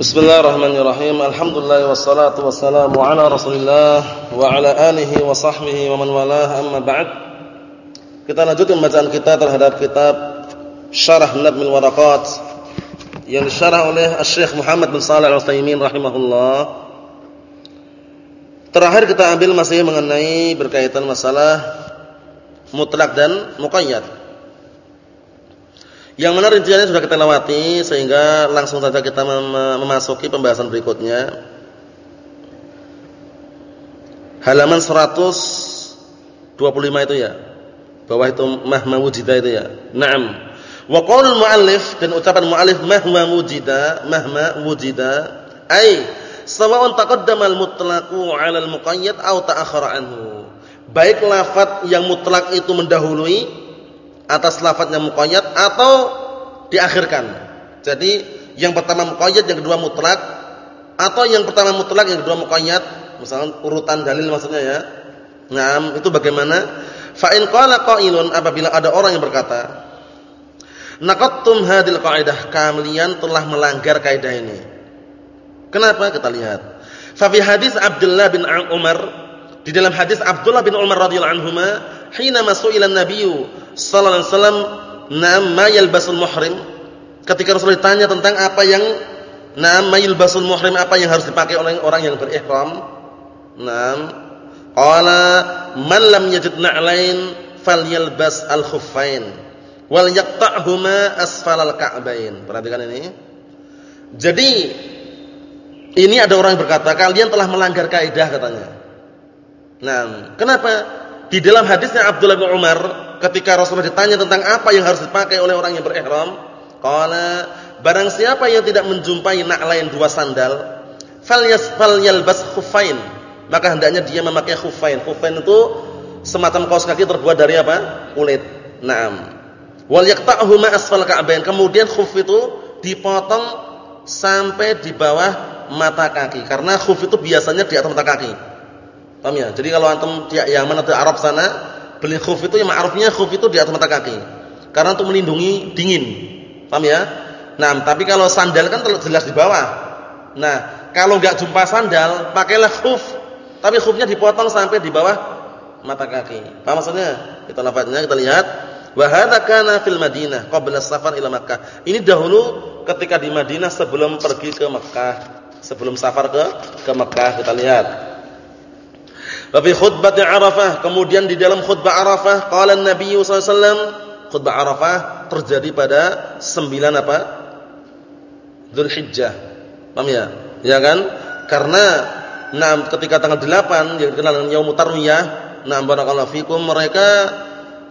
Bismillahirrahmanirrahim. Alhamdulillah wassalatu wassalamu ala Rasulillah wa ala alihi wa sahbihi wa man walah amma ba'd. Kita lanjutkan bacaan kita terhadap kitab Syarah Nadmil Waraqat yang disyarah oleh Syekh Muhammad bin Shalih Al-Utsaimin rahimahullah. Terakhir kita ambil masih mengenai berkaitan masalah mutlak dan muqayyad. Yang mana rinciannya sudah kita lewati sehingga langsung saja kita mem memasuki pembahasan berikutnya. Halaman 125 itu ya. Bawah itu mahma wujida itu ya. Naam. Wa qaulul muallif dan ucapan muallif mahma wujida, mahma wujida ai sawa'un taqaddama al-mutlaqu 'ala al-muqayyad aw ta'akhkhara anhu. Baik lafaz yang mutlak itu mendahului atas lafadznya muqayyad atau diakhirkan. Jadi yang pertama muqayyad, yang kedua mutlak atau yang pertama mutlak, yang kedua muqayyad, misalnya urutan dalil maksudnya ya. Nah, itu bagaimana? Fa in qala qailun apabila ada orang yang berkata, "Naqattum hadil qaidah," kalian telah melanggar kaidah ini. Kenapa? Kita lihat. Fa hadis Abdullah bin Umar di dalam hadis Abdullah bin Umar radhiyallahu anhuma, hina masu'ila an-nabiyyu sallallahu alaihi wasallam na'am ma yalbasul muhrim. Ketika Rasul ditanya tentang apa yang na'am ma yalbasul muhrim apa yang harus dipakai oleh orang yang berihram? Na'am. Qala man lam yajid na'lain falyalbas al-khuffain wal yaqta'huma asfalal ka'bain. Perhatikan ini. Jadi ini ada orang yang berkata kalian telah melanggar kaidah katanya. Nah kenapa di dalam hadisnya Abdullah bin Umar ketika Rasulullah ditanya tentang apa yang harus dipakai oleh orang yang berihram, qala barang siapa yang tidak menjumpai na'lain dua sandal, falyasfal yalbas khuffain, maka hendaknya dia memakai khuffain. Khuffain itu semacam kaos kaki terbuat dari apa? Kulit. Naam. Wal yaqta'huma asfal ka'bain. Kemudian khuf itu dipotong sampai di bawah mata kaki karena khuf itu biasanya di atas mata kaki. Paham ya? Jadi kalau antum di Yaman atau Arab sana Beli khuf itu yang ma'rufnya khuf itu di atas mata kaki. Karena untuk melindungi dingin. Paham ya? Nah, tapi kalau sandal kan jelas di bawah. Nah, kalau enggak jumpa sandal, pakailah khuf. Tapi khufnya dipotong sampai di bawah mata kaki. Paham maksudnya? Kita lafaznya kita lihat. Wa hadza kana fil Madinah qabla safar ila Makkah. Ini dahulu ketika di Madinah sebelum pergi ke Makkah. Sebelum safar ke ke Makkah kita lihat. Wa fi khutbah Arafah, kemudian di dalam khutbah Arafah qala Nabi sallallahu alaihi wasallam, khutbah Arafah terjadi pada 9 apa? Dzulhijjah. Paham ya? Ya kan? Karena nah ketika tanggal 8 yang dikenal dengan Yaumut Tarwiyah, nah barakallahu fikum mereka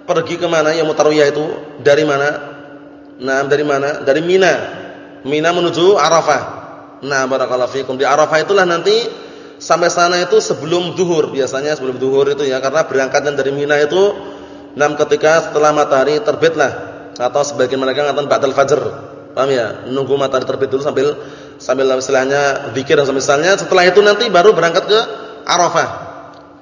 pergi ke mana Yaumut Tarwiyah itu? Dari mana? Nah, dari mana? Dari Mina. Mina menuju Arafah. Nah, barakallahu fikum. Di Arafah itulah nanti sampai sana itu sebelum duhur biasanya sebelum duhur itu ya karena berangkatnya dari Mina itu enam ketika setelah matahari terbit lah atau sebagian mereka mengatakan ba'dal fajr. Paham ya? Nunggu matahari terbit dulu sambil sambil istilahnya zikir dan misalnya setelah itu nanti baru berangkat ke Arafah.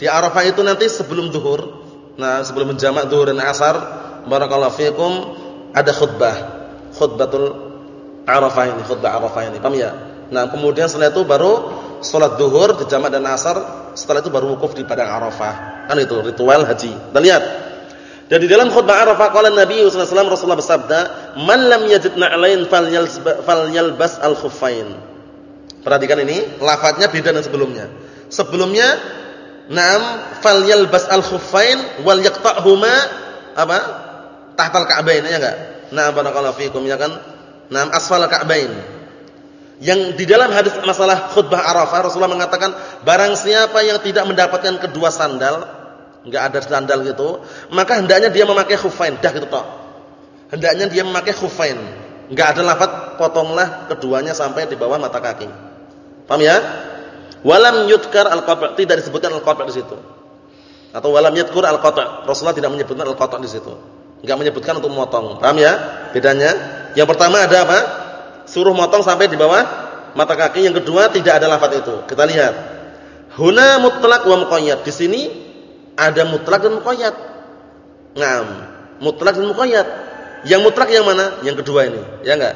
Di Arafah itu nanti sebelum duhur nah sebelum menjamak duhur dan asar barakallahu fiikum ada khutbah. Khutbatul Arafah ini khutbah Arafah ini. Paham ya? Nah kemudian setelah itu baru salat duhur dijamak dan asar, setelah itu baru wukuf di padang Arafah. Kan itu ritual haji. Kita lihat. Dan di dalam khutbah Arafah qala Nabi wasallam Rasulullah bersabda, "Man lam yajid na'lain falyalbas al-khuffain." Perhatikan ini, lafadznya beda dengan sebelumnya. Sebelumnya, "Na'am falyalbas al-khuffain wal yaqta'huma" apa? Tahtal ka'bain ya enggak? Na'am barakallahu fikum ya kan? Na'am asfal ka'bain. Yang di dalam hadis masalah khutbah Arafah Rasulullah mengatakan barang siapa yang tidak mendapatkan kedua sandal, enggak ada sandal gitu, maka hendaknya dia memakai khufain, dah gitu toh. Hendaknya dia memakai khufain. Enggak ada lafaz potonglah keduanya sampai di bawah mata kaki. Paham ya? Walam yudkar al-qata' tidak disebutkan al-qata' di situ. Atau walam yadkur al-qata'. Rasulullah tidak menyebutkan al-qata' di situ. Enggak menyebutkan untuk memotong. Paham ya? Bedanya? Yang pertama ada apa? Suruh motong sampai di bawah mata kaki. Yang kedua tidak ada lafaz itu. Kita lihat. Huna mutlak wa muqayyad. Di sini ada mutlak dan muqayyad. Ngam. Mutlak dan muqayyad. Yang mutlak yang mana? Yang kedua ini. Ya enggak?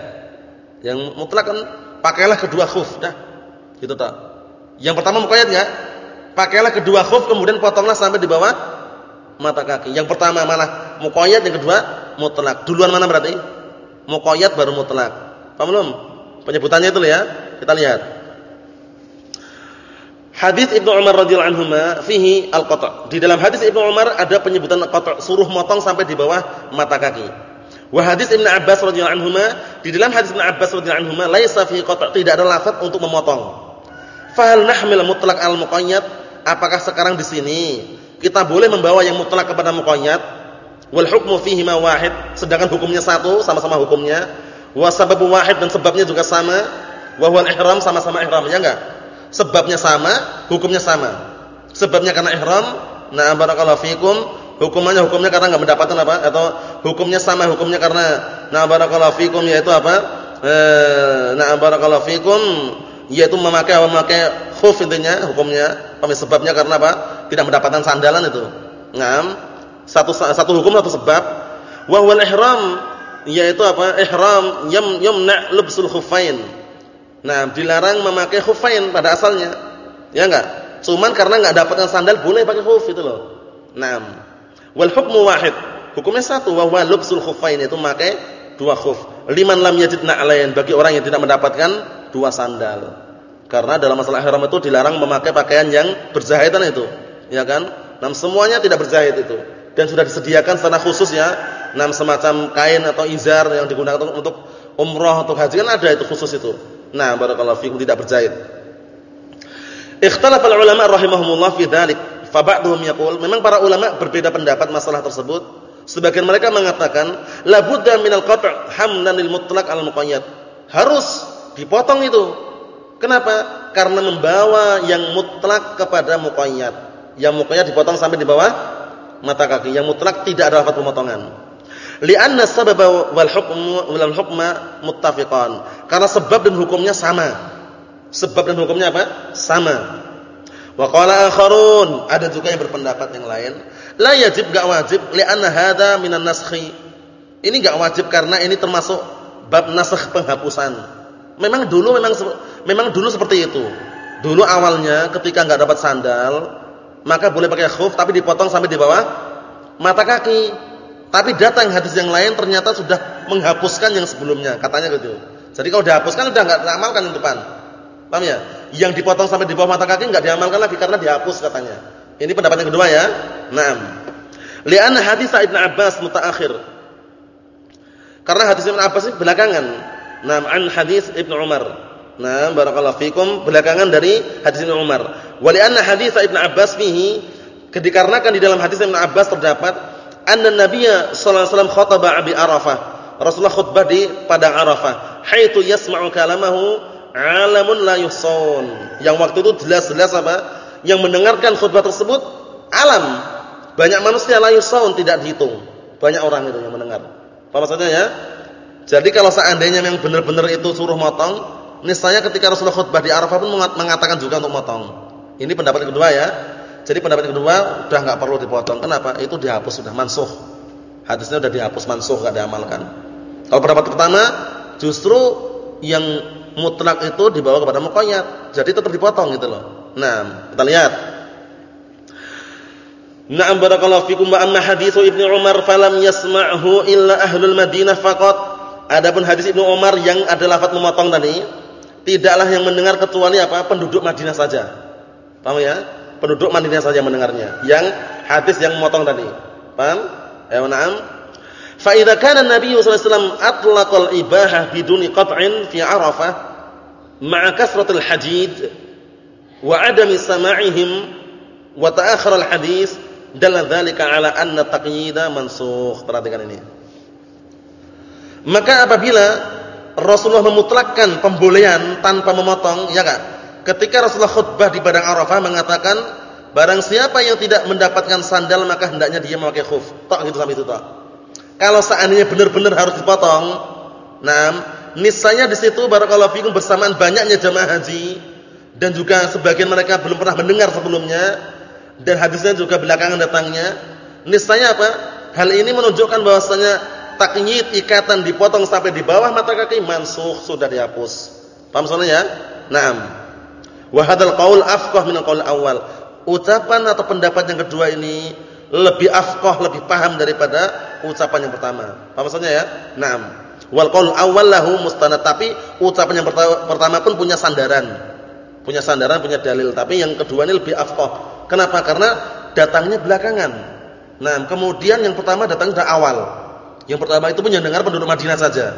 Yang mutlak kan pakailah kedua khuf dah. Gitu tak. Yang pertama mukoyat enggak? Pakailah kedua khuf kemudian potonglah sampai di bawah mata kaki. Yang pertama malah mukoyat, yang kedua mutlak. Duluan mana berarti? Mukoyat baru mutlak. Paham belum? Penyebutannya itu ya. Kita lihat. Hadis Ibnu Umar radhiyallahu anhu fihi al-qata'. Di dalam hadis Ibnu Umar ada penyebutan qata', suruh motong sampai di bawah mata kaki. Wa hadis Ibnu Abbas radhiyallahu anhu di dalam hadis Ibnu Abbas radhiyallahu anhu laisa fihi qata', tidak ada lafaz untuk memotong. Fahal nahmil mutlaq al-muqayyad? Apakah sekarang di sini kita boleh membawa yang mutlak kepada muqayyad? Wal hukmu fihi ma wahid, sedangkan hukumnya satu, sama-sama hukumnya. Wa sababu wahid dan sebabnya juga sama. Wa huwal ihram sama-sama ihram, ya enggak? Sebabnya sama, hukumnya sama. Sebabnya karena ihram, nah barakallahu fikum, hukumannya hukumnya karena enggak mendapatkan apa? Atau hukumnya sama, hukumnya karena nah barakallahu fikum yaitu apa? Eh, nah barakallahu fikum yaitu memakai memakai khuf intinya hukumnya. Apa sebabnya karena apa? Tidak mendapatkan sandalan itu. Naam. Satu satu hukum satu sebab. Wa ihram yaitu apa? Ihram yam yumna lubsul khuffain Nah, dilarang memakai khufain pada asalnya. Ya enggak? Cuman karena enggak dapatkan sandal boleh pakai khuf itu loh. Naam. Wal hukmu wahid. Hukumnya satu wa lubsul khufain itu memakai dua khuf. Liman lam yajid na'lain bagi orang yang tidak mendapatkan dua sandal. Karena dalam masalah ihram itu dilarang memakai pakaian yang berjahitan itu. Ya kan? Nam semuanya tidak berjahit itu. Dan sudah disediakan secara khusus ya, nam semacam kain atau izar yang digunakan untuk, umrah atau haji kan ada itu khusus itu. Nah, barakallahu fikum tidak berjahit. Ikhtalafa ulama rahimahumullah fi dzalik. Fa ba'dhum yaqul, memang para ulama berbeda pendapat masalah tersebut. Sebagian mereka mengatakan, la budda minal qat' hamdan lil mutlaq al muqayyad. Harus dipotong itu. Kenapa? Karena membawa yang mutlak kepada muqayyad. Yang muqayyad dipotong sampai di bawah mata kaki. Yang mutlak tidak ada lafaz pemotongan. Lianna sababa wal hukmu wal hukma muttafiqan. Karena sebab dan hukumnya sama. Sebab dan hukumnya apa? Sama. Wa qala akharun, ada juga yang berpendapat yang lain, la yajib enggak wajib lianna hadza minan naskhi. Ini enggak wajib karena ini termasuk bab nasakh penghapusan. Memang dulu memang memang dulu seperti itu. Dulu awalnya ketika enggak dapat sandal, maka boleh pakai khuf tapi dipotong sampai di bawah mata kaki. Tapi datang hadis yang lain ternyata sudah menghapuskan yang sebelumnya, katanya gitu. Jadi kalau dihapuskan sudah enggak diamalkan yang depan. Paham ya? Yang dipotong sampai di bawah mata kaki enggak diamalkan lagi karena dihapus katanya. Ini pendapat yang kedua ya. Naam. Li'anna hadis Ibnu Abbas mutaakhir. Karena hadis Ibnu Abbas ini belakangan. Naam an hadis Ibnu Umar. Naam barakallahu fikum belakangan dari hadis Ibnu Umar. Wa li'anna hadis Ibnu Abbas fihi dikarenakan di dalam hadis Ibnu Abbas terdapat anna nabiyya sallallahu alaihi wasallam khataba bi Arafah. Rasulullah khutbah di padang Arafah, haitsu yasma'u kalamahu 'alamun la yuhsun. Yang waktu itu jelas-jelas apa? Yang mendengarkan khutbah tersebut alam. Banyak manusia la yuhsun tidak dihitung. Banyak orang itu yang mendengar. Apa maksudnya ya? Jadi kalau seandainya yang benar-benar itu suruh motong, niscaya ketika Rasulullah khutbah di Arafah pun mengatakan juga untuk motong. Ini pendapat kedua ya. Jadi pendapat kedua udah nggak perlu dipotong. Kenapa? Itu dihapus sudah mansuh. Hadisnya sudah dihapus mansuh enggak diamalkan. Kalau pendapat pertama justru yang mutlak itu dibawa kepada muqayyad. Jadi tetap dipotong gitu loh. Nah, kita lihat. Na'am barakallahu fikum wa amma hadithu Ibnu Umar falam yasma'hu illa ahlul Madinah faqat. Adapun hadis Ibnu Umar yang ada lafaz memotong tadi, tidaklah yang mendengar kecuali apa? penduduk Madinah saja. Paham ya? Penduduk Madinah saja mendengarnya. Yang hadis yang memotong tadi. Paham? Ya, na'am. Fa idza kana Nabi sallallahu alaihi wasallam atlaqal ibahah biduni qat'in fi Arafah ma'a kasratil hajid wa 'adami sama'ihim wa ta'akhkhara al hadis dalla dzalika 'ala anna taqyida mansukh. Perhatikan ini. Maka apabila Rasulullah memutlakkan pembolehan tanpa memotong, ya enggak? Ketika Rasulullah khutbah di padang Arafah mengatakan barang siapa yang tidak mendapatkan sandal maka hendaknya dia memakai khuf. Tok gitu sampai itu tok. Kalau seandainya benar-benar harus dipotong, nah, niscaya di situ barakallahu fikum bersamaan banyaknya jamaah haji dan juga sebagian mereka belum pernah mendengar sebelumnya dan hadisnya juga belakangan datangnya. Niscaya apa? Hal ini menunjukkan bahwasanya takyid ikatan dipotong sampai di bawah mata kaki mansuh sudah dihapus. Paham soalnya ya? Naam. Wa hadzal qaul afqah min qaul awal. Ucapan atau pendapat yang kedua ini lebih afqah, lebih paham daripada ucapan yang pertama. Paham maksudnya ya? Naam. Wal qaul awal lahu mustanad, tapi ucapan yang pertama pun punya sandaran. Punya sandaran, punya dalil, tapi yang kedua ini lebih afqah. Kenapa? Karena datangnya belakangan. Nah, kemudian yang pertama datang dari awal. Yang pertama itu pun yang dengar penduduk Madinah saja.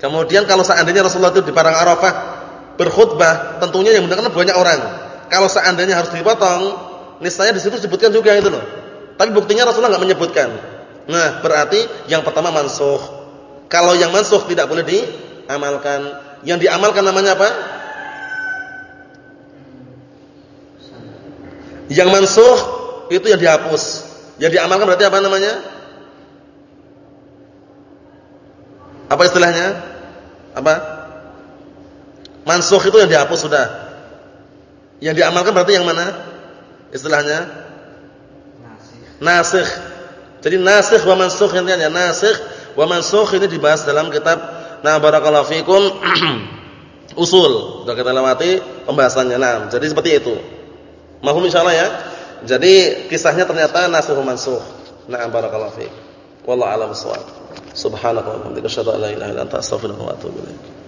Kemudian kalau seandainya Rasulullah itu di Padang Arafah berkhutbah, tentunya yang mendengar banyak orang. Kalau seandainya harus dipotong, niscaya di situ disebutkan juga itu loh. Tapi buktinya Rasulullah enggak menyebutkan. Nah, berarti yang pertama mansukh. Kalau yang mansukh tidak boleh diamalkan. Yang diamalkan namanya apa? Yang mansukh itu yang dihapus. Yang diamalkan berarti apa namanya? Apa istilahnya? Apa? Mansukh itu yang dihapus sudah. Yang diamalkan berarti yang mana? Istilahnya? Nasikh. Jadi nasikh wa mansukh intinya nasikh wa mansukh ini dibahas dalam kitab Nah barakallahu fikum usul. Sudah kita lewati pembahasannya. Nah, jadi seperti itu. Mahum insyaallah ya. Jadi kisahnya ternyata nasikh wa mansukh. Nah barakallahu fikum. Wallahu a'lam bissawab. Subhanakallahumma wa bihamdika asyhadu an la ilaha illa anta astaghfiruka wa atubu ilaik.